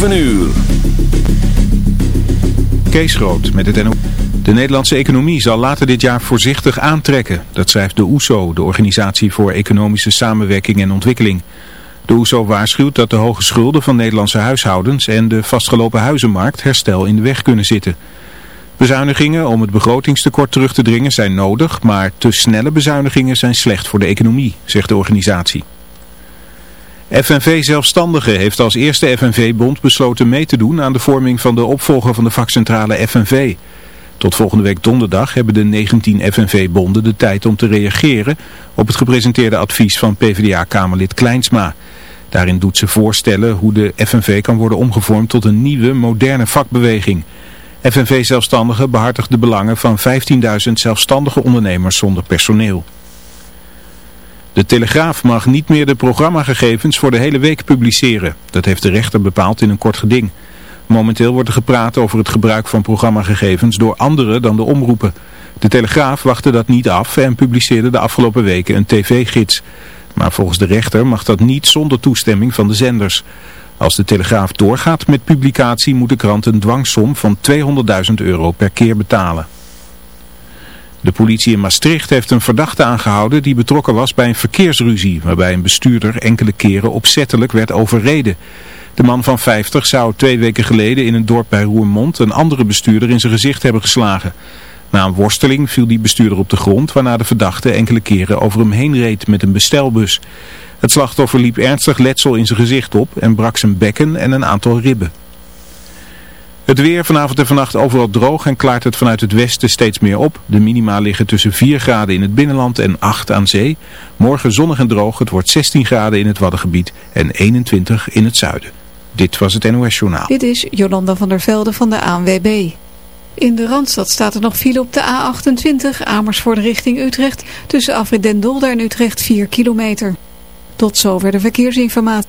7 uur. Kees Groot met het NO. De Nederlandse economie zal later dit jaar voorzichtig aantrekken. Dat schrijft de OESO, de Organisatie voor Economische Samenwerking en Ontwikkeling. De OESO waarschuwt dat de hoge schulden van Nederlandse huishoudens en de vastgelopen huizenmarkt herstel in de weg kunnen zitten. Bezuinigingen om het begrotingstekort terug te dringen zijn nodig, maar te snelle bezuinigingen zijn slecht voor de economie, zegt de organisatie. FNV Zelfstandigen heeft als eerste FNV-bond besloten mee te doen aan de vorming van de opvolger van de vakcentrale FNV. Tot volgende week donderdag hebben de 19 FNV-bonden de tijd om te reageren op het gepresenteerde advies van PvdA-kamerlid Kleinsma. Daarin doet ze voorstellen hoe de FNV kan worden omgevormd tot een nieuwe, moderne vakbeweging. FNV-zelfstandigen behartigt de belangen van 15.000 zelfstandige ondernemers zonder personeel. De Telegraaf mag niet meer de programmagegevens voor de hele week publiceren. Dat heeft de rechter bepaald in een kort geding. Momenteel wordt er gepraat over het gebruik van programmagegevens door anderen dan de omroepen. De Telegraaf wachtte dat niet af en publiceerde de afgelopen weken een tv-gids. Maar volgens de rechter mag dat niet zonder toestemming van de zenders. Als de Telegraaf doorgaat met publicatie moet de krant een dwangsom van 200.000 euro per keer betalen. De politie in Maastricht heeft een verdachte aangehouden die betrokken was bij een verkeersruzie waarbij een bestuurder enkele keren opzettelijk werd overreden. De man van 50 zou twee weken geleden in een dorp bij Roermond een andere bestuurder in zijn gezicht hebben geslagen. Na een worsteling viel die bestuurder op de grond waarna de verdachte enkele keren over hem heen reed met een bestelbus. Het slachtoffer liep ernstig letsel in zijn gezicht op en brak zijn bekken en een aantal ribben. Het weer vanavond en vannacht overal droog en klaart het vanuit het westen steeds meer op. De minima liggen tussen 4 graden in het binnenland en 8 aan zee. Morgen zonnig en droog, het wordt 16 graden in het Waddengebied en 21 in het zuiden. Dit was het NOS Journaal. Dit is Jolanda van der Velde van de ANWB. In de Randstad staat er nog file op de A28 Amersfoort richting Utrecht. Tussen Afrit en Utrecht 4 kilometer. Tot zover de verkeersinformatie.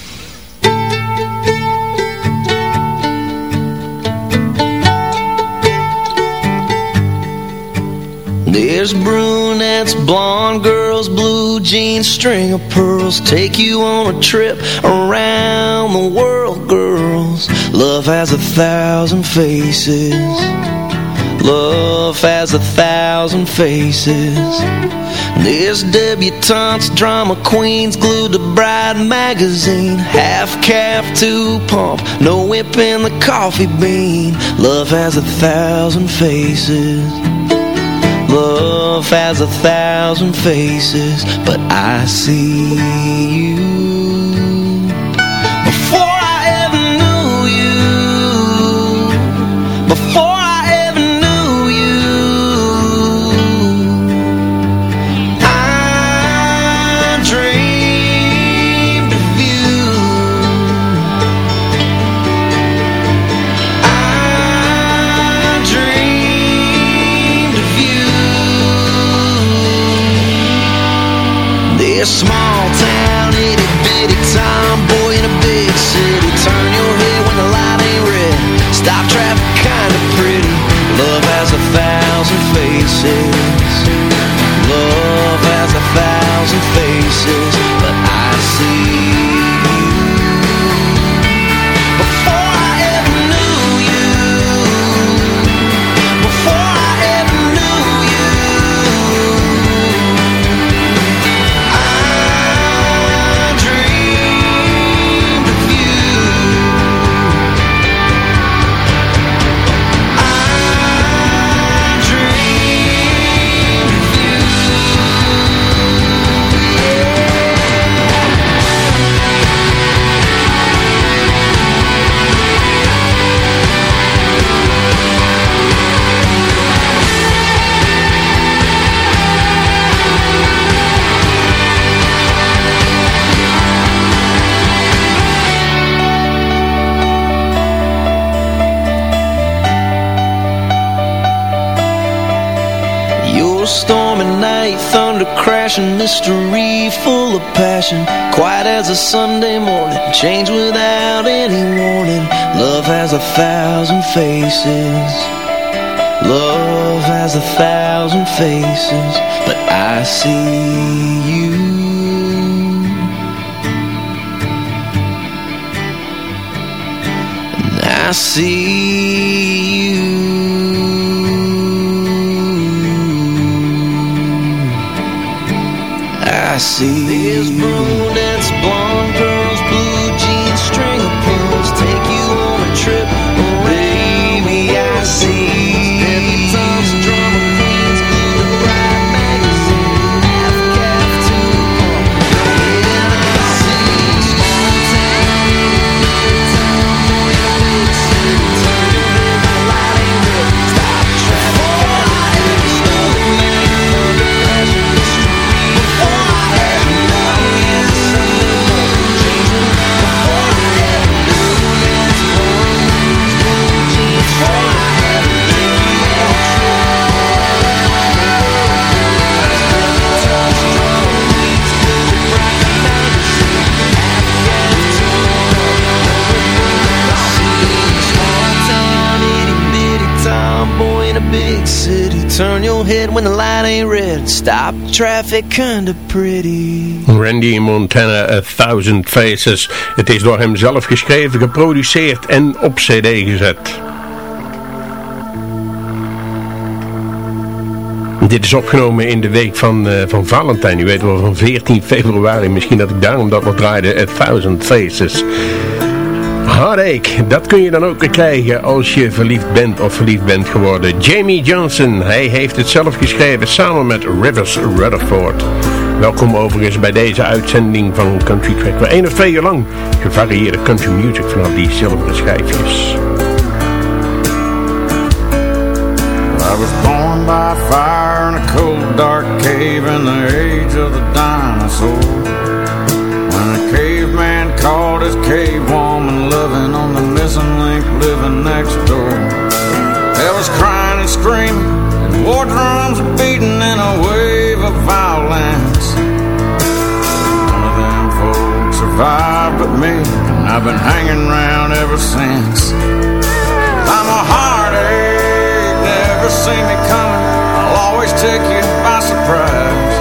There's brunettes, blonde girls, blue jeans, string of pearls. Take you on a trip around the world, girls. Love has a thousand faces. Love has a thousand faces. There's debutantes, drama queens Glued to Bride magazine. Half calf to pump No whip in the coffee bean. Love has a thousand faces Love has a thousand faces, but I see you. A smile. Crashing, mystery full of passion. Quiet as a Sunday morning, change without any warning. Love has a thousand faces. Love has a thousand faces, but I see you. And I see you. See. There's brunettes, blonde girls, blue jeans, string of pearls Take you on a trip, when the light ain't red Stop traffic kinda pretty Randy Montana, A Thousand Faces. Het is door hem zelf geschreven, geproduceerd en op cd gezet. Dit is opgenomen in de week van, eh, van Valentijn. U weet wel, van 14 februari. Misschien dat ik daarom dat nog draaide. A Thousand Faces. Heartache, dat kun je dan ook krijgen als je verliefd bent of verliefd bent geworden. Jamie Johnson, hij heeft het zelf geschreven samen met Rivers Rutherford. Welkom overigens bij deze uitzending van Country Track. Weer één of twee uur lang gevarieerde country music vanaf die zilveren schijfjes. I was born by fire in a cold dark cave in the age of the dinosaur. When a caveman caught his cave next door. There was crying and screaming and war drums were beating in a wave of violence. None of them folks survived but me, and I've been hanging around ever since. I'm a heartache, never see me coming. I'll always take you by surprise.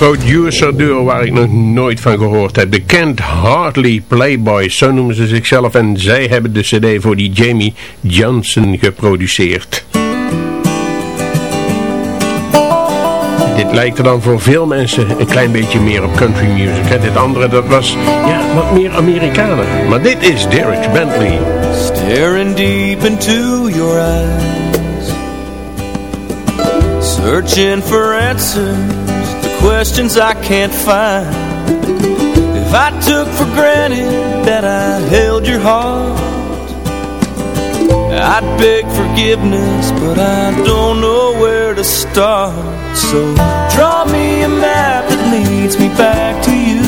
Producer duo waar ik nog nooit van gehoord heb. De Kent Hartley Playboys, zo noemen ze zichzelf. En zij hebben de cd voor die Jamie Johnson geproduceerd. Dit lijkt er dan voor veel mensen een klein beetje meer op country music. En dit andere, dat was ja, wat meer Amerikaner. Maar dit is Derek Bentley. Staring deep into your eyes Searching for answers questions I can't find. If I took for granted that I held your heart I'd beg forgiveness, but I don't know where to start. So draw me a map that leads me back to you.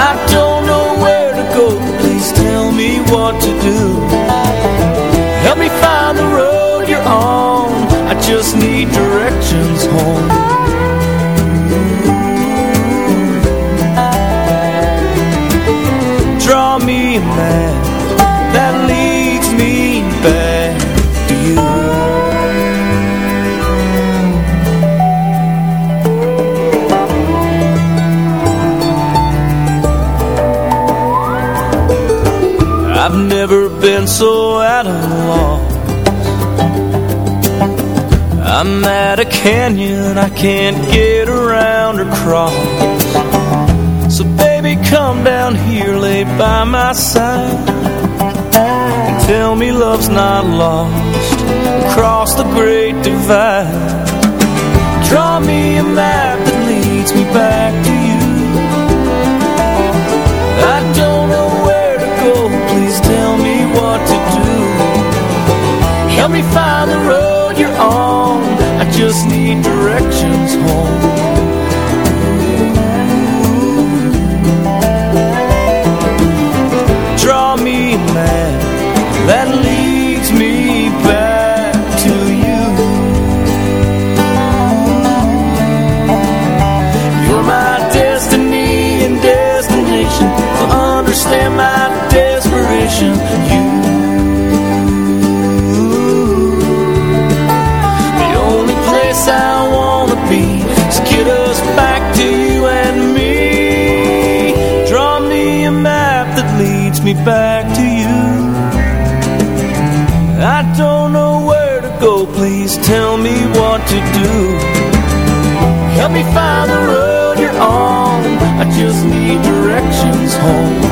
I don't know where to go, please tell me what to do. Help me find the road you're on. I just need directions home. Draw me a map that leads me back to you. I've never been so out of law I'm at a canyon I can't get around or cross. So baby come down here, lay by my side And tell me love's not lost. Across the great divide. Draw me a map that leads me back to you. I don't know where to go, please tell me what to do. Help me find just need directions home me find the road you're on. I just need directions home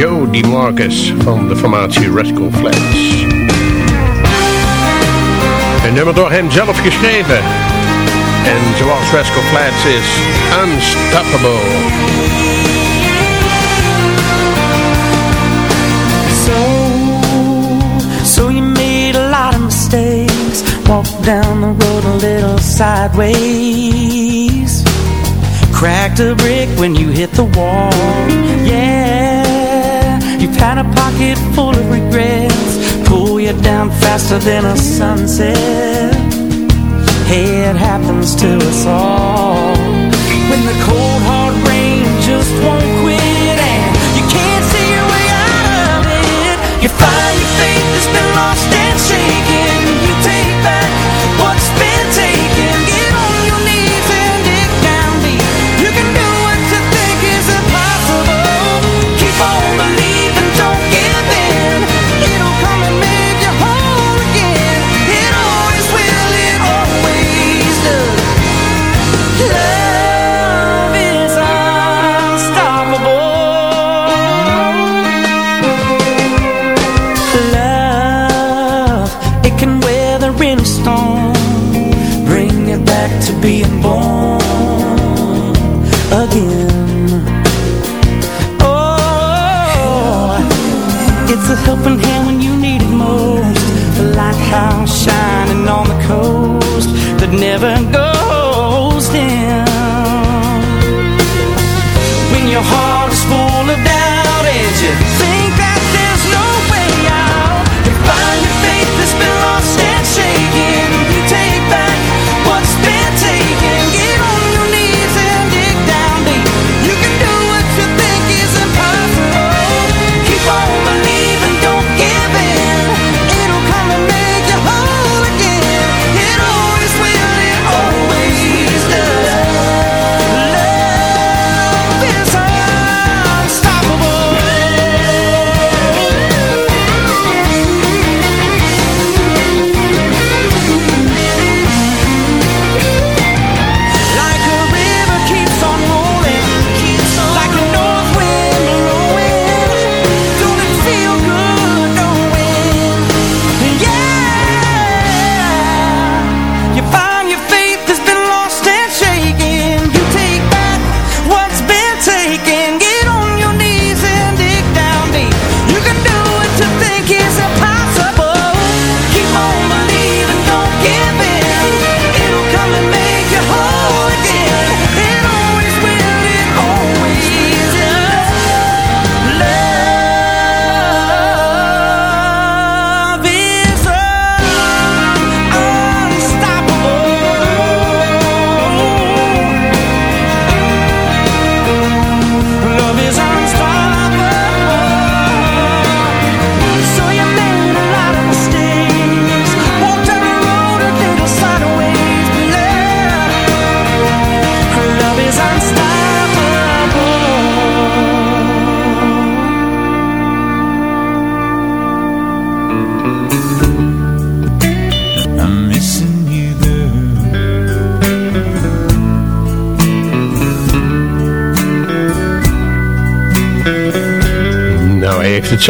Jay DeMarcus van de formatie Rascal Flatts. Een nummer door hem zelf geschreven. En zoals Rascal Flatts is, Unstoppable. So, so you made a lot of mistakes Walked down the road a little sideways Cracked a brick when you hit the wall Yeah, a pocket full of regrets. Pull you down faster than a sunset. Hey, it happens to us all. When the cold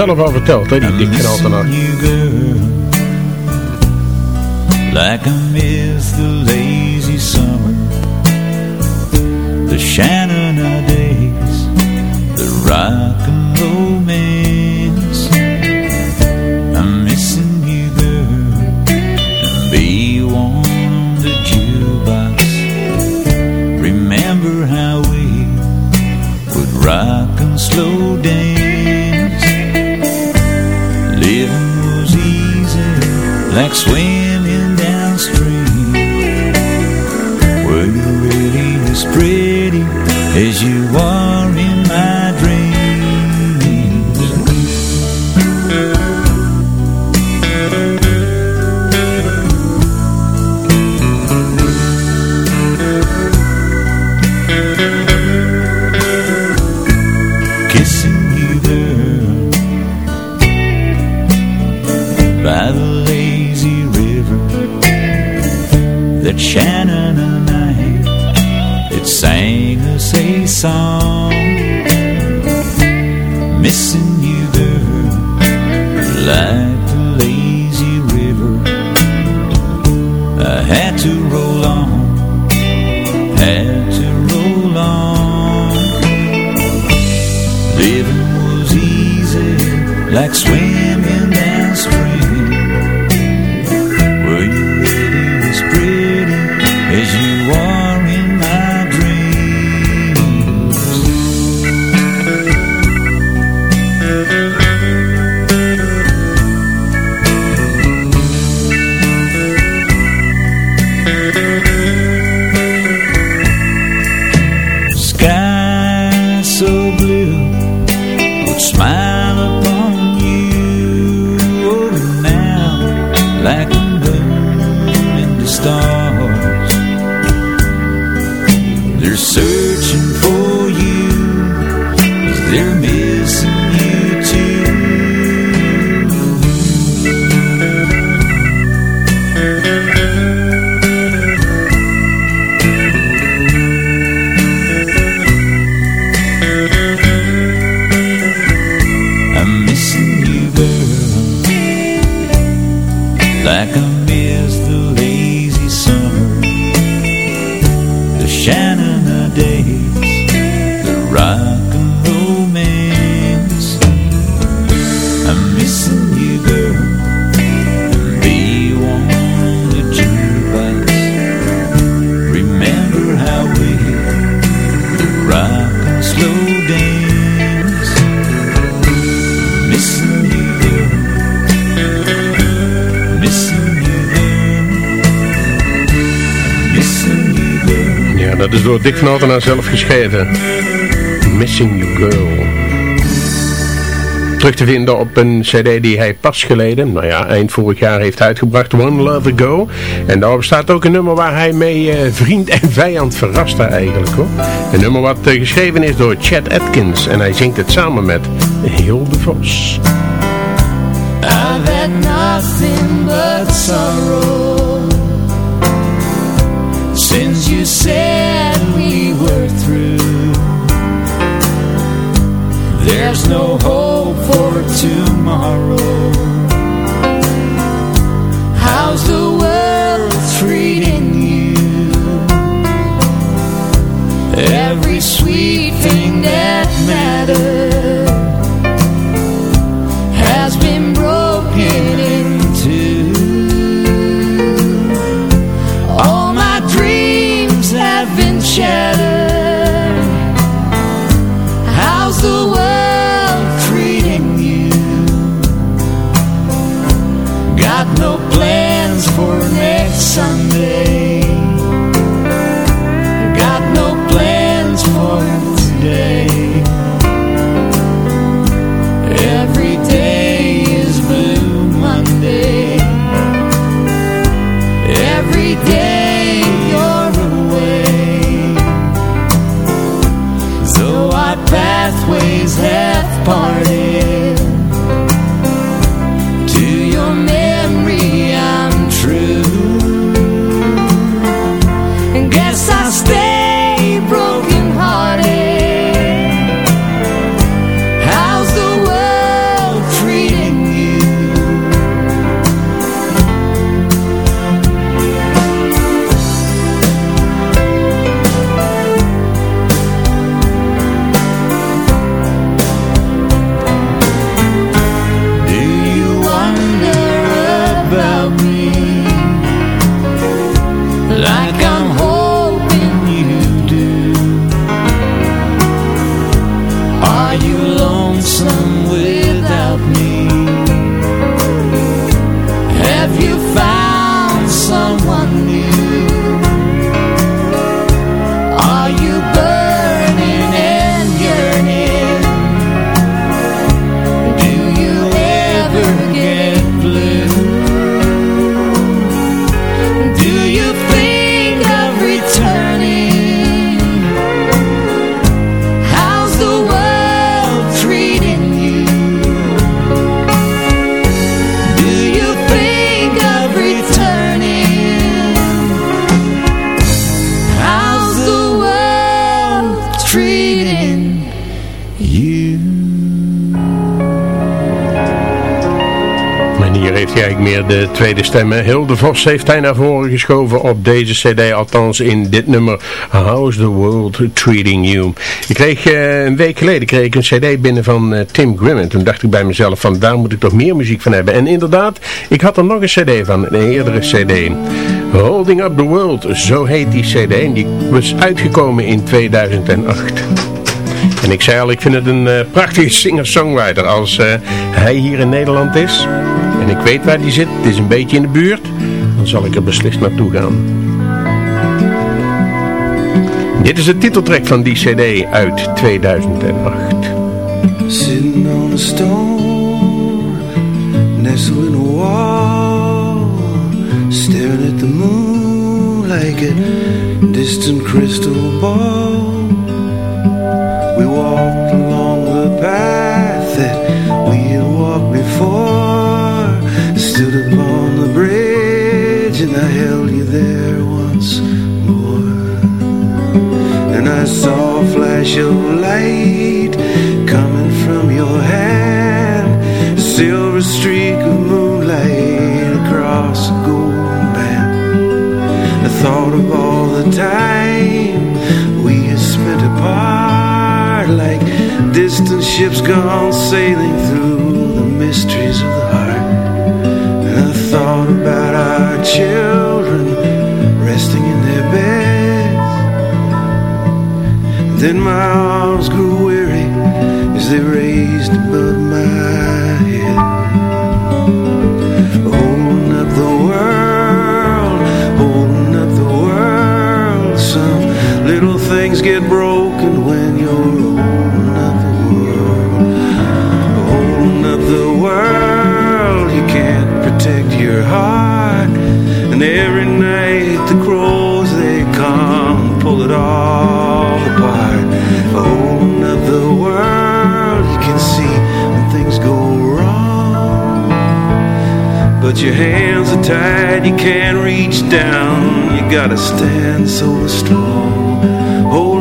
zelf al verteld, hè, die Dick Kraltenaar. Like I miss the lazy summer. The Shannon days. The rock and roll man. swing. Ze Dick van Altena zelf geschreven. Missing You Girl. Terug te vinden op een cd die hij pas geleden, nou ja, eind vorig jaar heeft uitgebracht, One Love Ago. En daarop staat ook een nummer waar hij mee uh, vriend en vijand verraste eigenlijk hoor. Een nummer wat uh, geschreven is door Chad Atkins en hij zingt het samen met Hilde Vos. I've had nothing but sorrow Since you said There's no hope for tomorrow How's the world treating you? Every sweet thing that matters de tweede stem. hè. Hilde Vos heeft hij naar voren geschoven op deze cd, althans in dit nummer How's the World Treating You. Ik kreeg eh, een week geleden kreeg ik een cd binnen van eh, Tim Grimm en toen dacht ik bij mezelf van daar moet ik toch meer muziek van hebben. En inderdaad, ik had er nog een cd van, een eerdere cd. Holding Up the World, zo heet die cd en die was uitgekomen in 2008. En ik zei al, ik vind het een eh, prachtige singer-songwriter als hij hier in Nederland is. En ik weet waar die zit, het is een beetje in de buurt. Dan zal ik er beslist naartoe gaan. Dit is de titeltrack van die cd uit 2008. Sitting on a stone, nestled in a wall, staring at the moon like a distant crystal ball. We walked along the path and I held you there once more. And I saw a flash of light coming from your hand, a silver streak of moonlight across a golden band. I thought of all the time we had spent apart, like distant ships gone sailing through the mysteries of the heart. Children resting in their beds. Then my arms grew weary as they raised above my head. Holding up the world, holding up the world, some little things get broken when you're apart. Holding up the world, you can see when things go wrong. But your hands are tied, you can't reach down. You gotta stand so strong, holding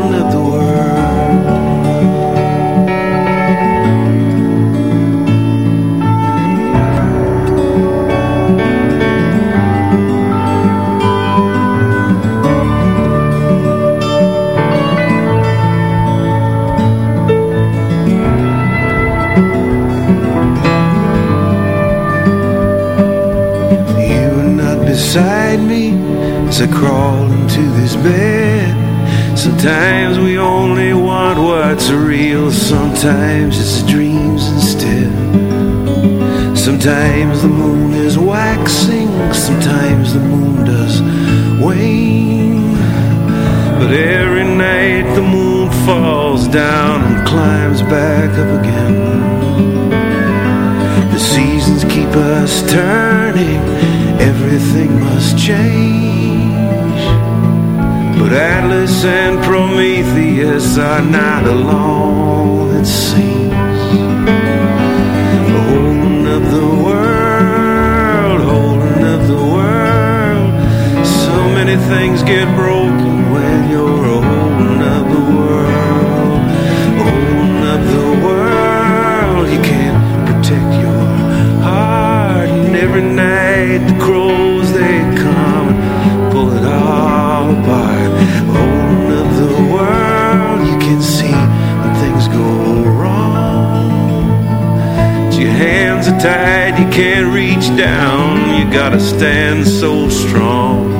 I crawl into this bed. Sometimes we only want what's real, sometimes it's dreams instead. Sometimes the moon is waxing, sometimes the moon does wane. But every night the moon falls down and climbs back up again. The seasons keep us turning, everything must change. Atlas and Prometheus are not alone, it seems. Holding up the world, holding up the world. So many things get broken when you're holding up the world. Holding up the world, you can't protect your heart. And every night the crows they come and pull it all apart. Tied, you can't reach down. You gotta stand so strong,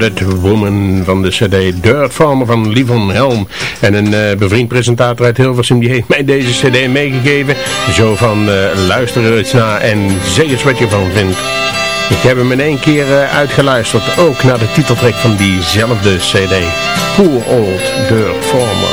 Hearted Woman van de cd Dirt Farmer van Livon Helm. En een uh, bevriend presentator uit Hilversum die heeft mij deze cd meegegeven. Zo van uh, luister er eens naar en zeg eens wat je van vindt. Ik heb hem in één keer uh, uitgeluisterd, ook naar de titeltrack van diezelfde cd. Poor Old Dirt Farmer.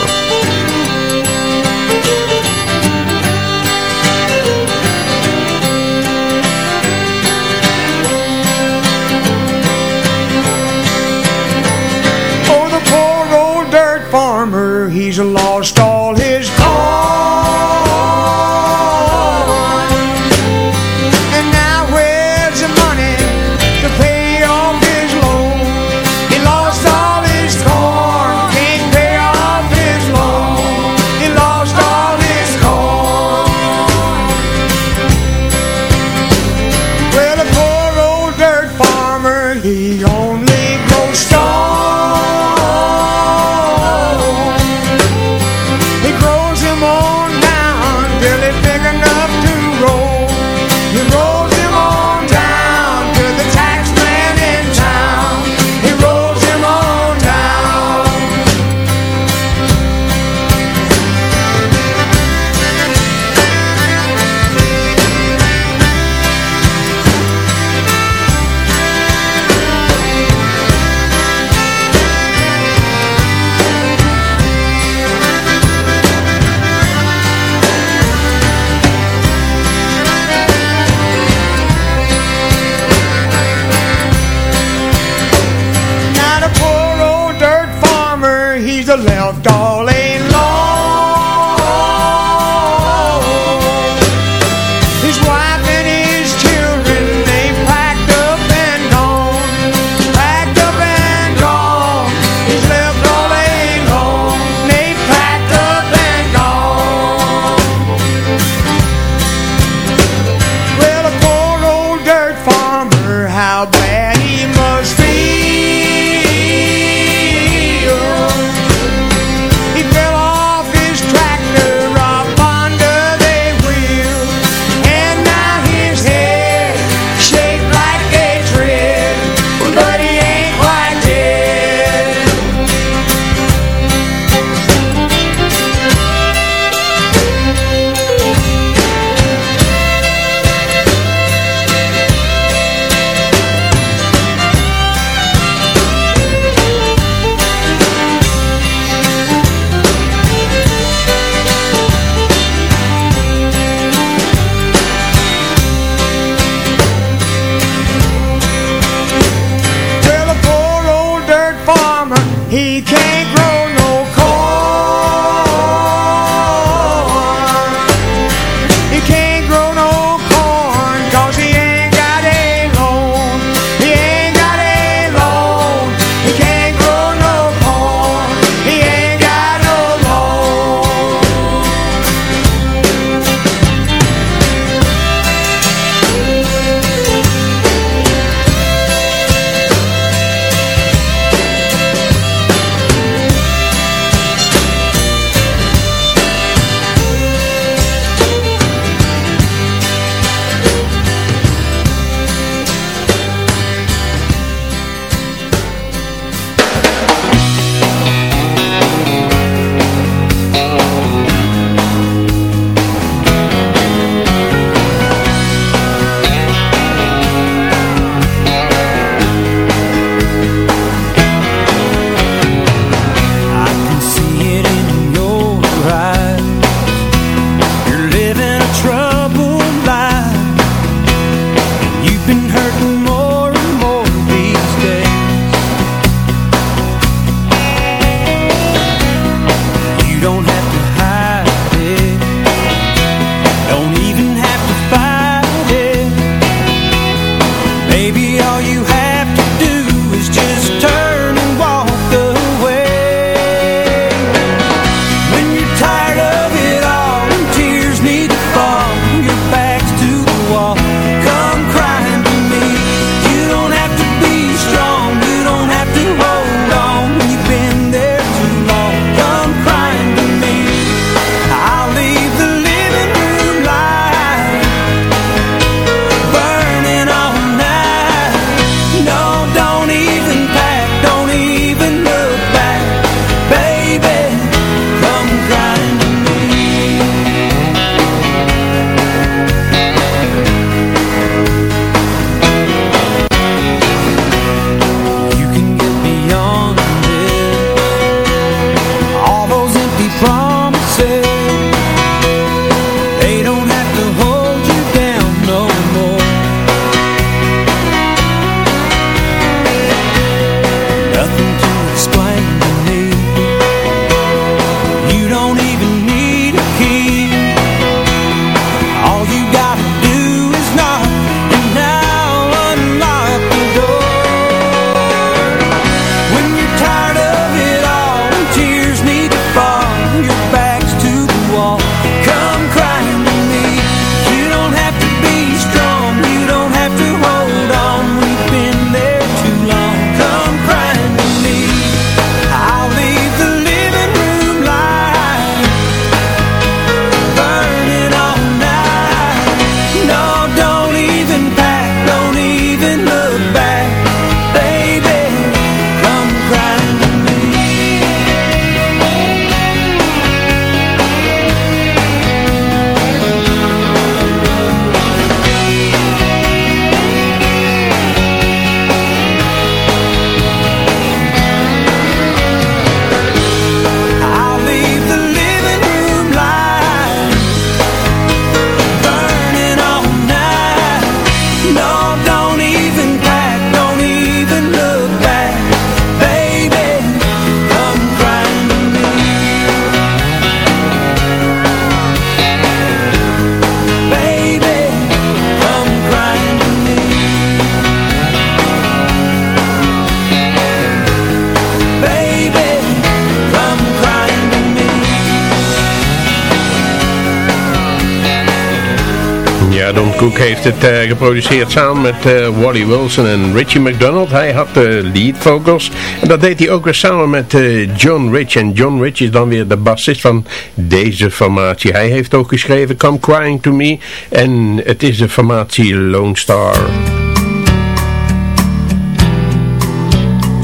Cook heeft het uh, geproduceerd samen met uh, Wally Wilson en Richie McDonald. Hij had de lead vocals. En dat deed hij ook weer samen met John Rich. En John Rich is dan weer de bassist van deze formatie. Hij heeft ook geschreven Come Crying To Me. En het is de formatie Lone Star.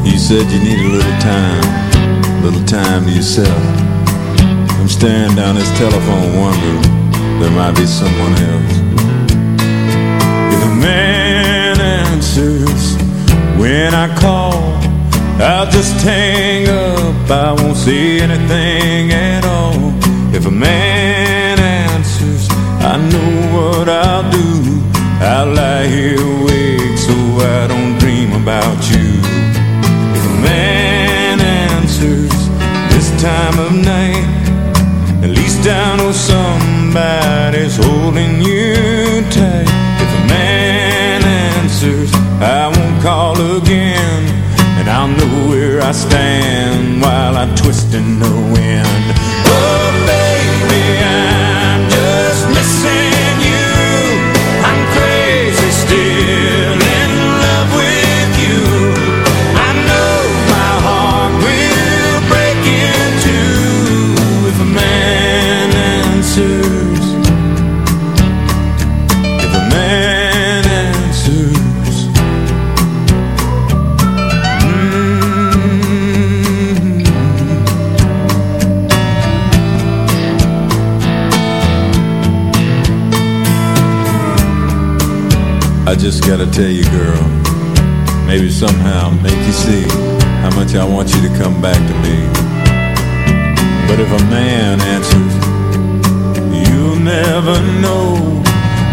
You said you need a little time. A little time to yourself. I'm staring down this telephone wondering there might be someone else. Answers when I call, I'll just hang up. I won't say anything at all. If a man answers, I know what I'll do. I'll lie here awake so I don't dream about you. If a man answers this time of night, at least I know some somebody's holding you tight. I stand while I twist in tell you, girl, maybe somehow make you see how much I want you to come back to me. But if a man answers, you'll never know.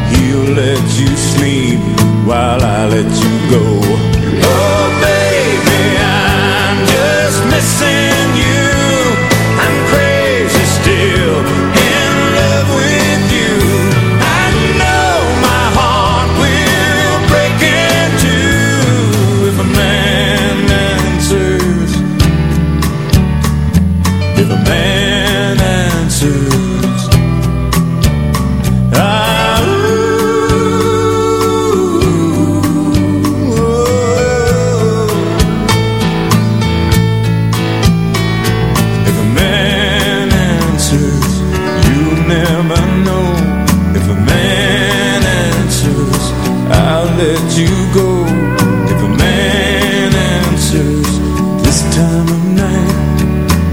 He'll let you sleep while I let you go. Oh, baby, time of night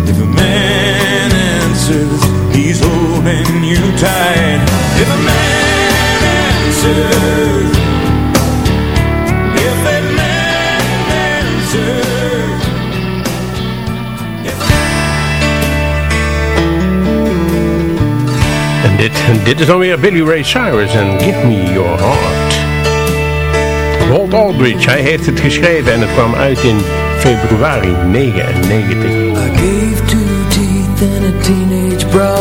If a man answers He's holding you tight If a man answers If a man answers En dit, dit is dan weer Billy Ray Cyrus en Give Me Your Heart. Walt Aldridge, hij heeft het geschreven en het kwam uit in februari 99. I gave two teeth and a teenage bra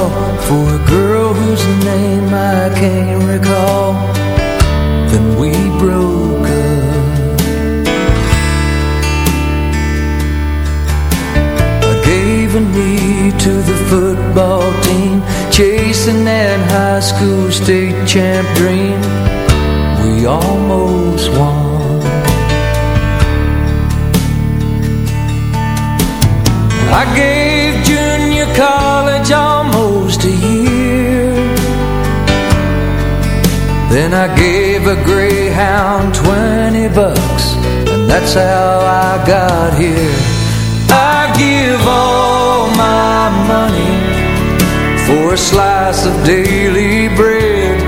For a girl whose name I can't recall. Then we broke up. I gave a knee to the football team Chasing that high school state champ dream. We almost won I gave junior college almost a year. Then I gave a Greyhound 20 bucks And that's how I got here. I give all my money for a slice of daily bread.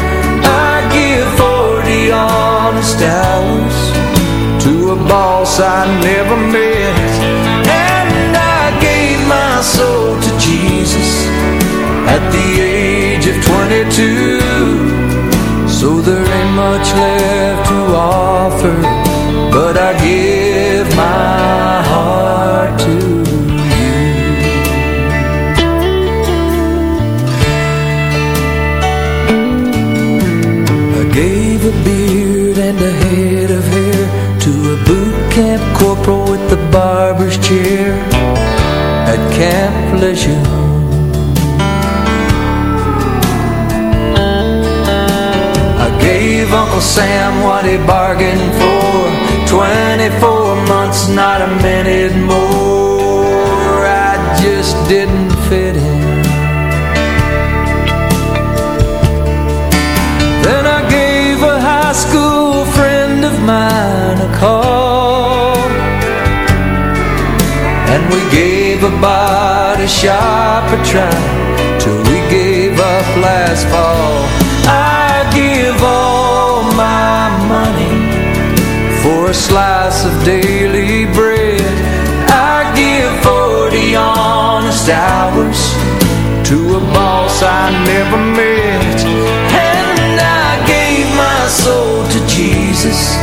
I give 40 honest hours To a boss I never met the age of 22 So there ain't much left to offer But I give my heart to you. I gave a beard and a head of hair To a boot camp corporal with the barber's chair At Camp Lejeune Uncle Sam what he bargained for. 24 months, not a minute more. I just didn't fit in. Then I gave a high school friend of mine a call. And we gave a body shop a try Till we gave up last fall A slice of daily bread. I give 40 honest hours To a boss I never met. And I gave my soul to Jesus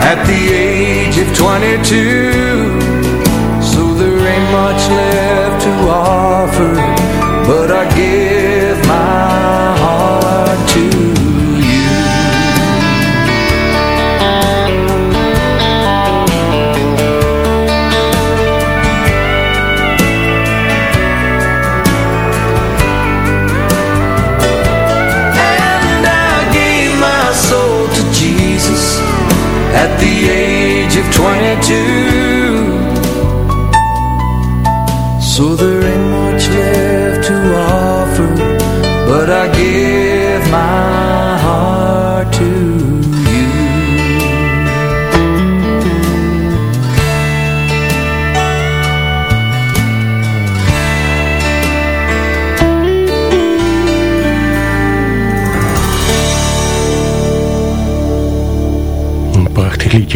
At the age of 22 So there ain't much left to offer But I give my heart to 22 So there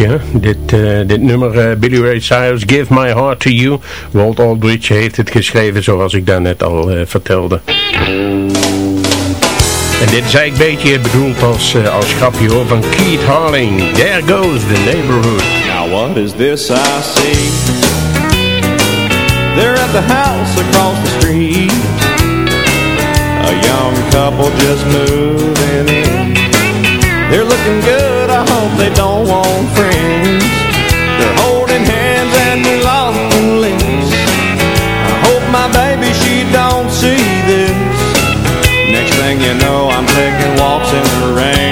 hè? Dit, dit nummer, eh, Billy Ray Cyrus, Give My Heart To You. Walt Aldridge heeft het geschreven, zoals ik daarnet al eh, vertelde. En dit is eigenlijk beetje bedoeld als, als grapje hoor, van Keith Harling. There goes the neighborhood. Now what is this I see? They're at the house across the street A young couple just moving in They're looking good, I hope they don't want friends. They're holding hands and they're locking lips I hope my baby, she don't see this. Next thing you know, I'm taking walks in the rain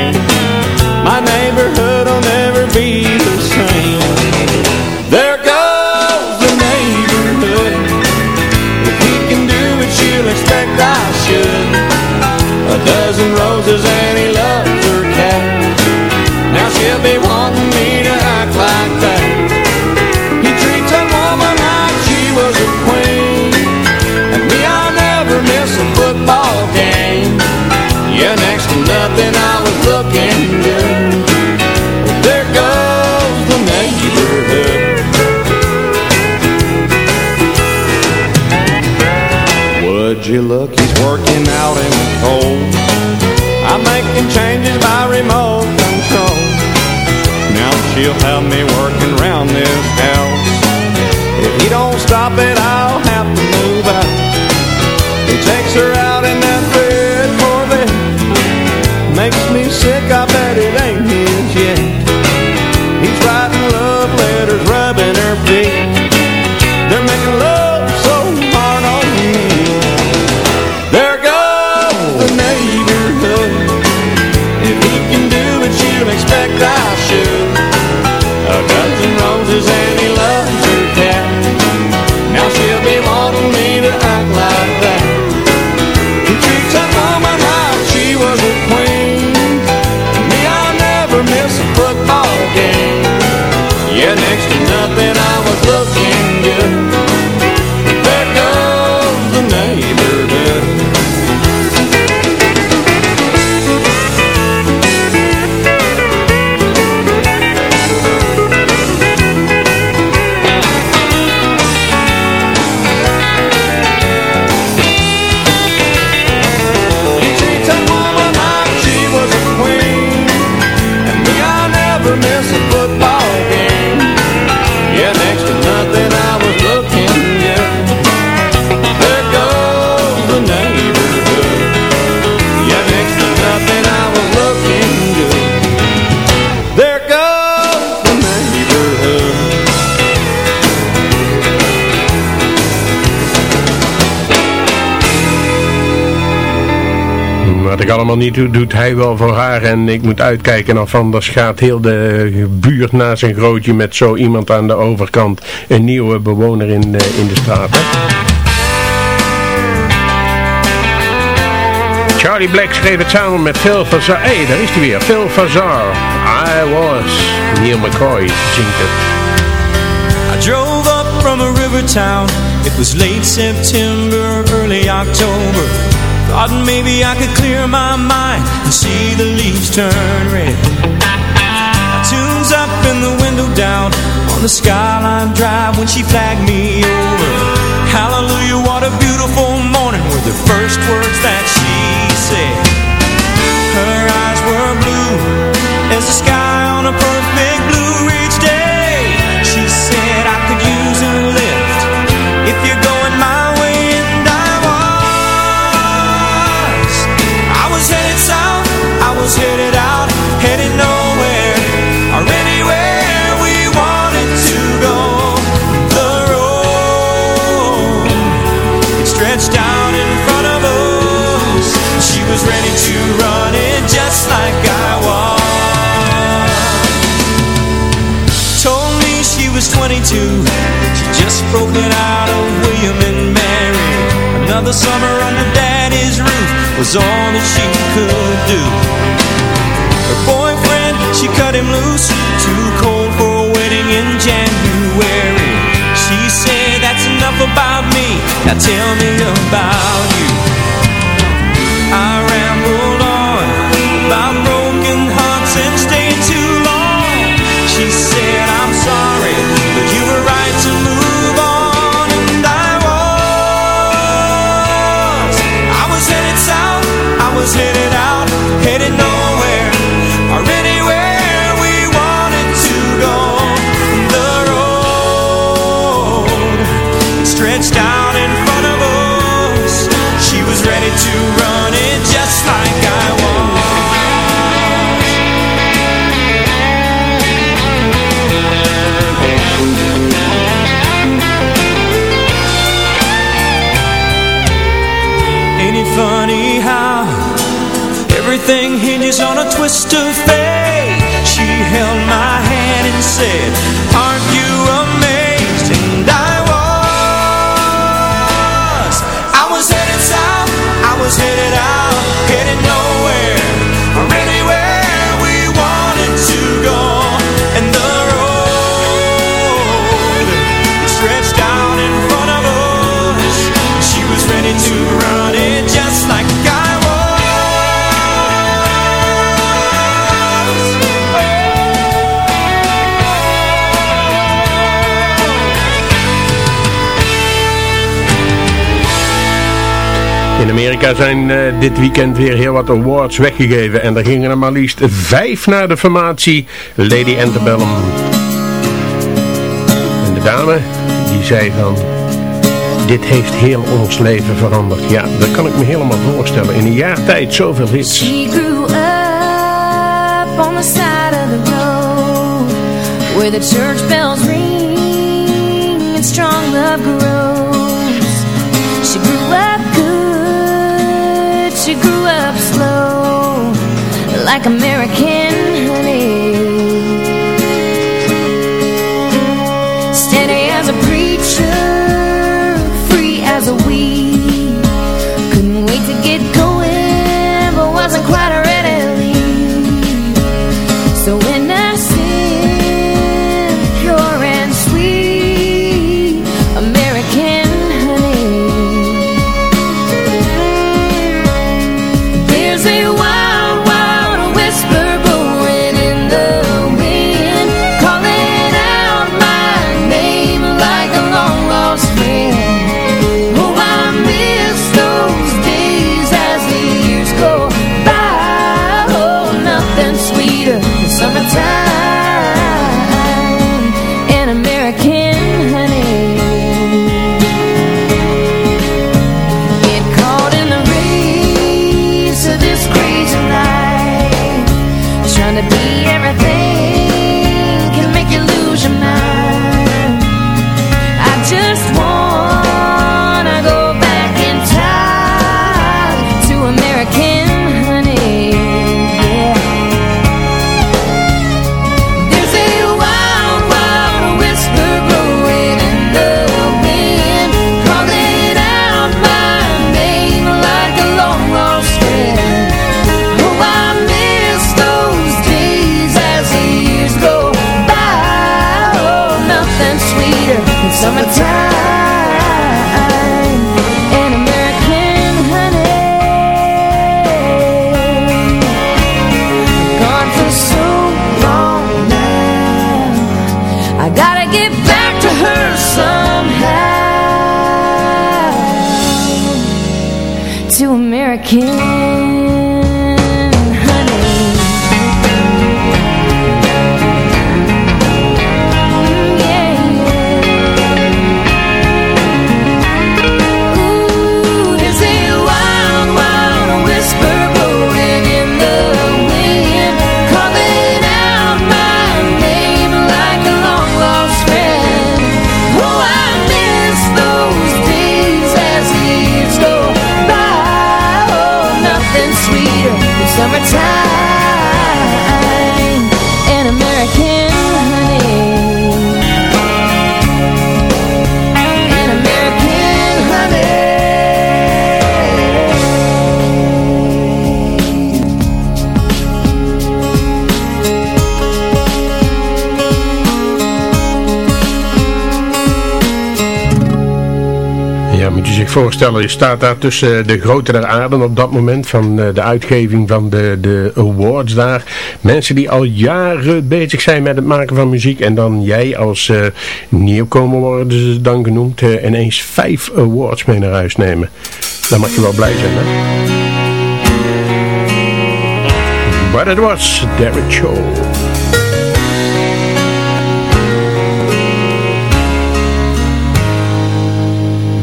you look, he's working out in the cold. I'm making changes by remote control. Now she'll have me working round this house. If he don't stop it, I'll allemaal niet doe, doet hij wel voor haar. En ik moet uitkijken of anders gaat heel de buurt na zijn grootje met zo iemand aan de overkant. Een nieuwe bewoner in, de, in de straat. Charlie Black schreef het samen met Phil Fazar. Hé, hey, daar is hij weer. Phil Fazar. I was. Neil McCoy zingt het. I drove up from a river town. It was late September, early October. Thought maybe I could clear my mind and see the leaves turn red. tunes up and the window down on the Skyline Drive when she flagged me over. Hallelujah, what a beautiful morning were the first words that she said. Her eyes were blue as the sky on a perfect was headed out, headed nowhere or anywhere we wanted to go. The road stretched out in front of us. She was ready to run it just like I was. Told me she was 22. She just broken out of William and Mary. Another summer under roof was all that she could do. Her boyfriend, she cut him loose Too cold for a wedding in January. She said, that's enough about me. Now tell me about you Everything hinges on a twist of fate? She held my hand and said Amerika zijn uh, dit weekend weer heel wat awards weggegeven. En er gingen er maar liefst vijf naar de formatie Lady Antebellum. En de dame die zei van... Dit heeft heel ons leven veranderd. Ja, dat kan ik me helemaal voorstellen. In een jaar tijd zoveel hits. She grew up on the side of the road Where the church bells ring and strong love grows she grew up slow Like American zich voorstellen, je staat daar tussen de grote der aarde op dat moment van eh, de uitgeving van de, de awards daar. Mensen die al jaren bezig zijn met het maken van muziek en dan jij als uh, nieuwkomer worden ze dan genoemd, uh, ineens vijf awards mee naar huis nemen. Dan mag je wel blij zijn, hè? But it was Derek Show.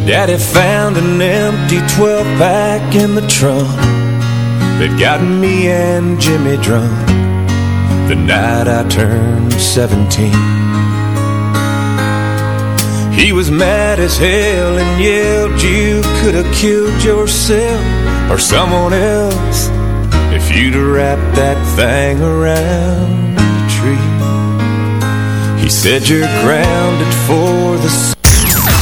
Daddy found an empty 12 pack in the trunk that got me and Jimmy drunk the night I turned 17. He was mad as hell and yelled, You could have killed yourself or someone else if you'd wrapped that thing around the tree. He said, You're grounded for the